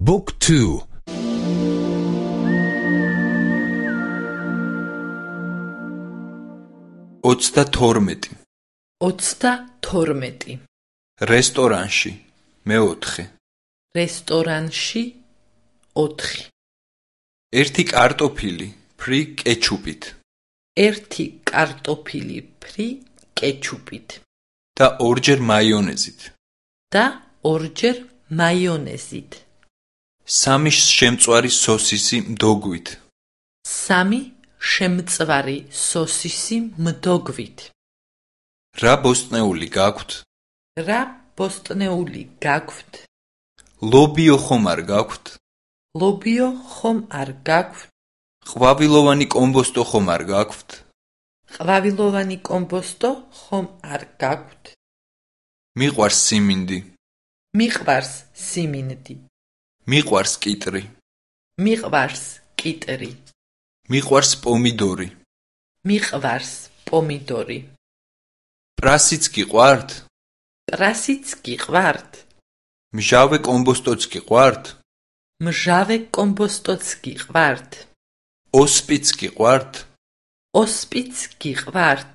Book 2 32 32 რესტორანში მეოთხე. რესტორანში 4 ერთი კარტოფილი ფრი კეჩუპით. ერთი კარტოფილი ფრი კეჩუპით. და ორჯერ მაიონეზით. და ორჯერ მაიონეზით სამი შემწვარი სოსისი მდოგვით. სამი შემწვარი სოსისი მდოგვით. რა ბოსტნეული გაქვთ? რა ბოსტნეული გაქვთ? ლობიო ხომ არ გაქვთ? ლობიო ხომ არ გაქვთ? ყვავილოვანი კომბოსტო ხომ არ გაქვთ? ყვავილოვანი კომბოსტო ხომ არ გაქვთ? მიყვარს სიმინდი. მიყვარს სიმინდი მიყვარს კიტრი. მიყვარს კიტრი. მიყვარს პომიდორი. მიყვარს პომიდორი. პრასიც გიყვართ პრასიც გიყვართ მჟავე კომბოსტოც გიყვართ მჟავე კომბოსტოც გიყვართ ოსპიც გიყვართ ოსპიც გიყვართ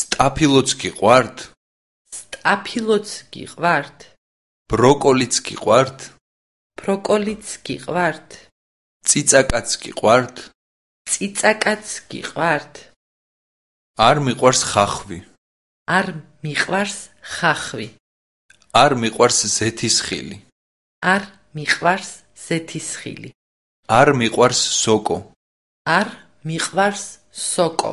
სტაფილოც გიყვართ სტაფილოც გიყვართ ბროკოლიც გიყვართ ბროკოლიც გიყვართ ციცაკაც გიყვართ ციცაკაც გიყვართ არ მიყვარს ხახვი არ მიყვარს ხახვი არ მიყვარს ზეთისხილი არ მიყვარს ზეთისხილი არ მიყვარს სოკო არ მიყვარს სოკო